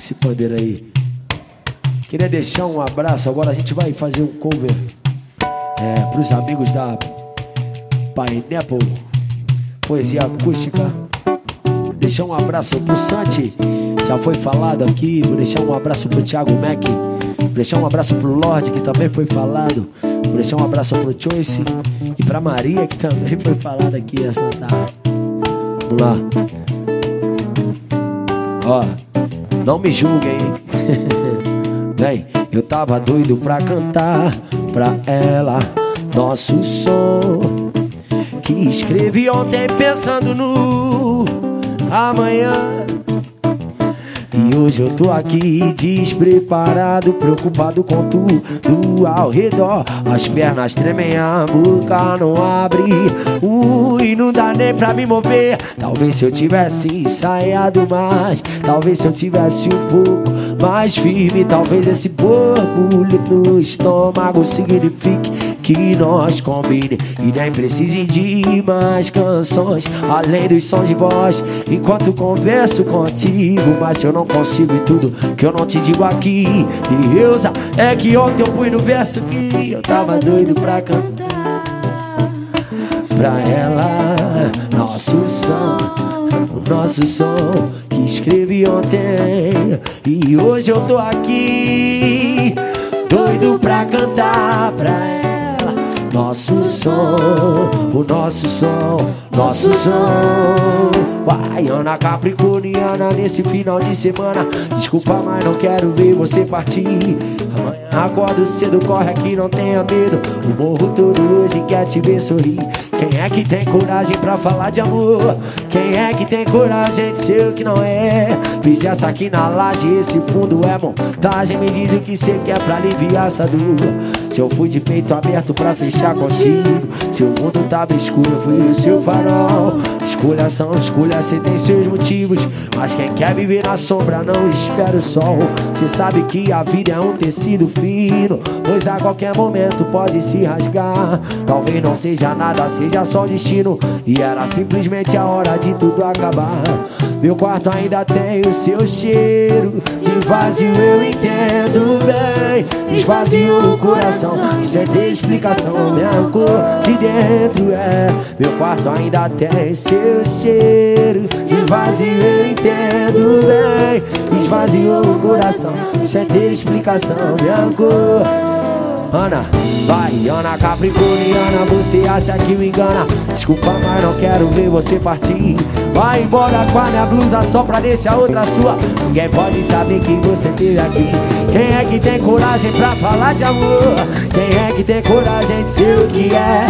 esse pandeiro aí. Queria deixar um abraço, agora a gente vai fazer um cover é, pros amigos da Pineapple Poesia Acústica. Deixar um abraço pro Santi, já foi falado aqui. Vou deixar um abraço pro Thiago Mac. Vou deixar um abraço pro Lorde, que também foi falado. Vou deixar um abraço pro Choice e pra Maria, que também foi falado aqui essa tarde. Vamos lá. Ó, não me julguem, Vem, eu tava doido pra cantar pra ela nosso som. Que escrevi ontem pensando no amanhã. Hoje eu tô aqui despreparado, preocupado com tudo ao redor. As pernas tremem, a boca não abre. Ui, não dá nem pra me mover. Talvez se eu tivesse ensaiado mais, talvez se eu tivesse um pouco mais firme, talvez esse borbulho no estômago signifique que nós combine. E nem precise de mais canções além dos sons de voz. Enquanto converso contigo mas eu não consigo em tudo que eu não te digo aqui. Deusa é que ontem eu fui no verso que eu tava doido pra cantar. Pra ela nosso som o nosso som que escrevi ontem. E hoje eu tô aqui doido pra cantar pra ela nosso som, o nosso som, nosso som. Baiana Capricorniana nesse final de semana. Desculpa, mas não quero ver você partir. Amanhã acordo cedo, corre aqui, não tenha medo. O morro todo hoje quer te ver sorrir. Quem é que tem coragem pra falar de amor? Quem é que tem coragem de ser o que não é? Fiz essa aqui na laje, esse fundo é montagem. Me diz o que cê quer pra aliviar essa dor. Se eu fui de peito aberto pra fechar contigo. Se o mundo tava escuro, eu fui o seu farol. Escolha são escolha, cê tem seus motivos. Mas quem quer viver na sombra não espera o sol. Cê sabe que a vida é um tecido fino. Pois a qualquer momento pode se rasgar. Talvez não seja nada, seja seja só destino E era simplesmente a hora de tudo acabar Meu quarto ainda tem o seu cheiro De vazio eu entendo bem Esvazio o coração Sem ter explicação Minha cor de dentro é Meu quarto ainda tem seu cheiro De vazio eu entendo bem Esvazio o coração Sem ter explicação Minha cor Ana, vai, Ana Capricorniana, você acha que me engana? Desculpa, mas não quero ver você partir. Vai embora com a minha blusa só pra deixar outra sua. Ninguém pode saber que você teve aqui. Quem é que tem coragem pra falar de amor? Quem é que tem coragem de ser o que é?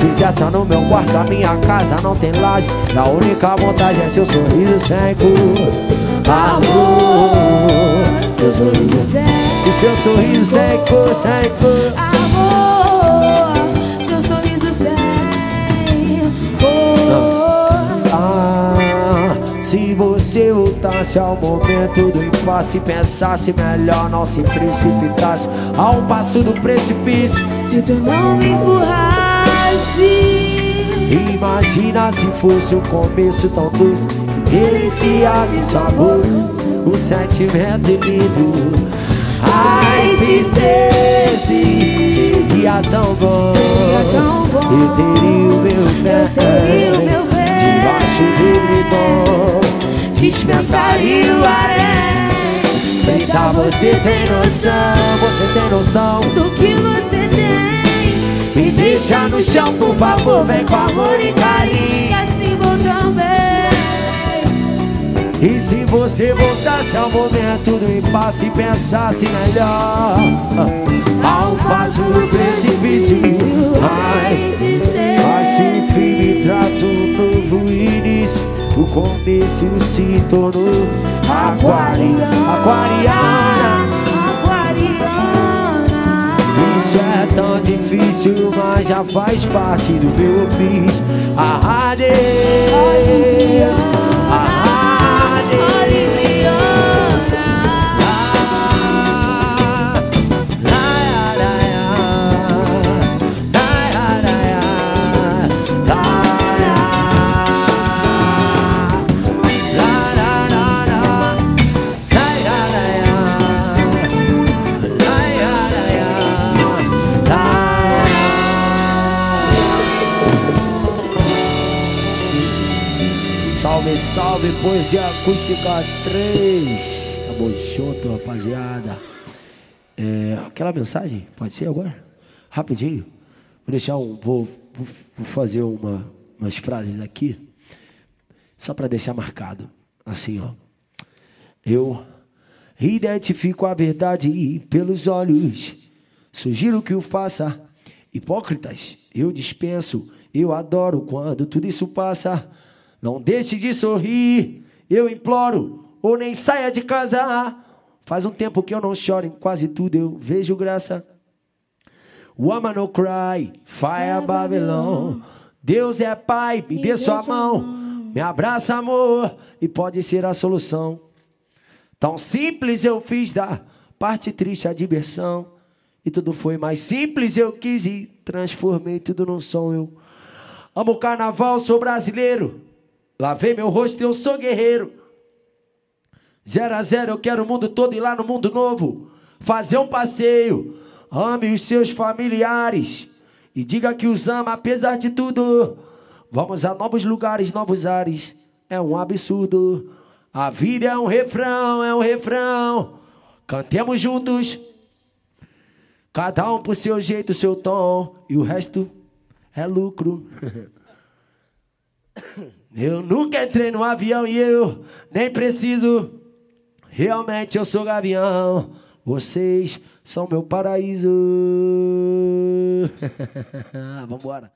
Fiz essa no meu quarto, a minha casa não tem laje. A única vontade é seu sorriso sem cor. Amor, seu sorriso sem o seu sorriso sem cor, sem cor Amor, seu sorriso sem cor ah, Se você voltasse ao momento do impasse E pensasse melhor, não se precipitasse. A um passo do precipício. Se tu não me Imagina se fosse um começo tão doce Que deliciasse sabor O sentimento lindo Ai, se cesse seria tão bom. Seria tão bom. Eu teria o meu o pé debaixo do edredom. Dispensaria o aré. Eita, você tem noção, você tem noção do que você no chão, por favor, vem com amor e carinho. Assim vou também. E se você voltasse ao momento do impasse e pensasse melhor Ao passo do precipício Ai, vai se firme, traça um novo início O começo se tornou aquariana Aquariana difícil, mas já faz parte do meu ofício Adeus, adeus salve, Poesia Acústica 3. Tamo junto, rapaziada. É, aquela mensagem, pode ser agora? Rapidinho. Vou deixar um. Vou, vou fazer uma, umas frases aqui. Só para deixar marcado. Assim, ó. Eu identifico a verdade pelos olhos. Sugiro que o faça. Hipócritas, eu dispenso. Eu adoro quando tudo isso passa. Não deixe de sorrir, eu imploro, ou nem saia de casa. Faz um tempo que eu não choro, em quase tudo eu vejo graça. Woman no cry, fire Babylon. Deus é pai, me dê sua mão. Me abraça, amor, e pode ser a solução. Tão simples eu fiz da parte triste a diversão. E tudo foi mais simples, eu quis e transformei tudo num som. Eu amo o carnaval, sou brasileiro. Lavei meu rosto, eu sou guerreiro. Zero a zero, eu quero o mundo todo ir lá no mundo novo. Fazer um passeio. Ame os seus familiares. E diga que os ama apesar de tudo. Vamos a novos lugares, novos ares. É um absurdo. A vida é um refrão, é um refrão. Cantemos juntos. Cada um por seu jeito, seu tom. E o resto é lucro. Eu nunca entrei no avião e eu nem preciso. Realmente eu sou gavião. Vocês são meu paraíso. Vambora.